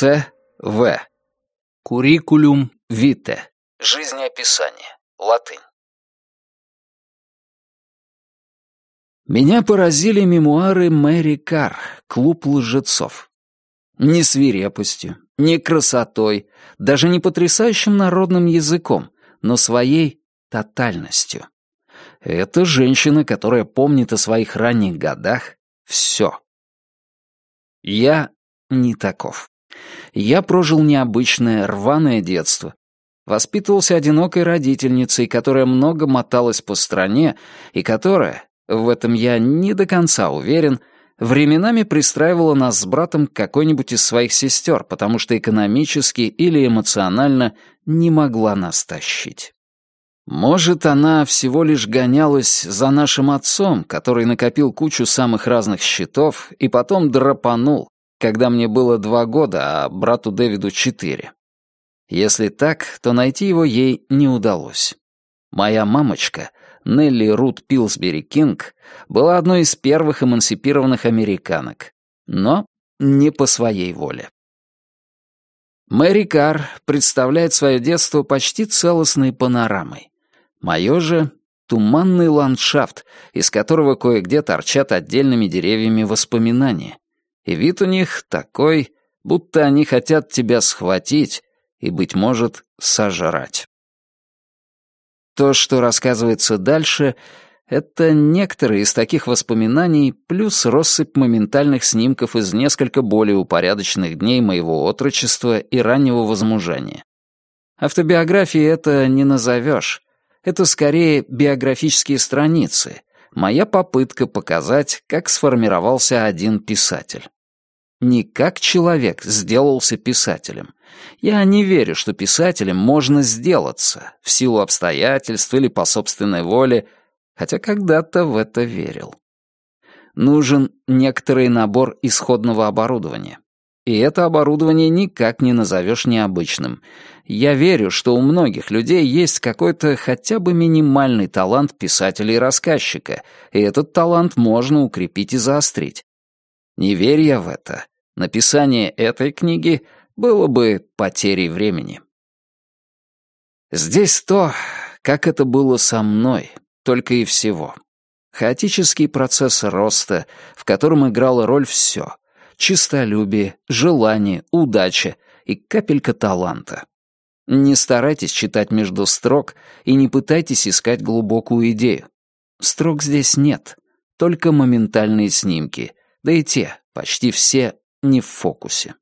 С. В. Куррикулум вите. Жизнеописание. Латынь. Меня поразили мемуары Мэри Кар «Клуб лжецов». Ни свирепостью, ни красотой, даже не потрясающим народным языком, но своей тотальностью. Это женщина, которая помнит о своих ранних годах все. Я не таков. Я прожил необычное, рваное детство. Воспитывался одинокой родительницей, которая много моталась по стране и которая, в этом я не до конца уверен, временами пристраивала нас с братом к какой-нибудь из своих сестер, потому что экономически или эмоционально не могла нас тащить. Может, она всего лишь гонялась за нашим отцом, который накопил кучу самых разных счетов и потом драпанул, когда мне было два года, а брату Дэвиду четыре. Если так, то найти его ей не удалось. Моя мамочка, Нелли Рут Пилсбери Кинг, была одной из первых эмансипированных американок, но не по своей воле. Мэри Карр представляет свое детство почти целостной панорамой. Мое же — туманный ландшафт, из которого кое-где торчат отдельными деревьями воспоминания. И вид у них такой, будто они хотят тебя схватить и, быть может, сожрать. То, что рассказывается дальше, это некоторые из таких воспоминаний плюс россыпь моментальных снимков из несколько более упорядоченных дней моего отрочества и раннего возмужания. Автобиографии это не назовешь. Это скорее биографические страницы, моя попытка показать, как сформировался один писатель. Не как человек сделался писателем. Я не верю, что писателем можно сделаться, в силу обстоятельств или по собственной воле, хотя когда-то в это верил. Нужен некоторый набор исходного оборудования. И это оборудование никак не назовешь необычным. Я верю, что у многих людей есть какой-то хотя бы минимальный талант писателя и рассказчика, и этот талант можно укрепить и заострить. Не верь я в это. Написание этой книги было бы потерей времени. Здесь то, как это было со мной, только и всего. Хаотический процесс роста, в котором играло роль все — чистолюбие, желание, удача и капелька таланта. Не старайтесь читать между строк и не пытайтесь искать глубокую идею. Строк здесь нет, только моментальные снимки, да и те, почти все, не в фокусе.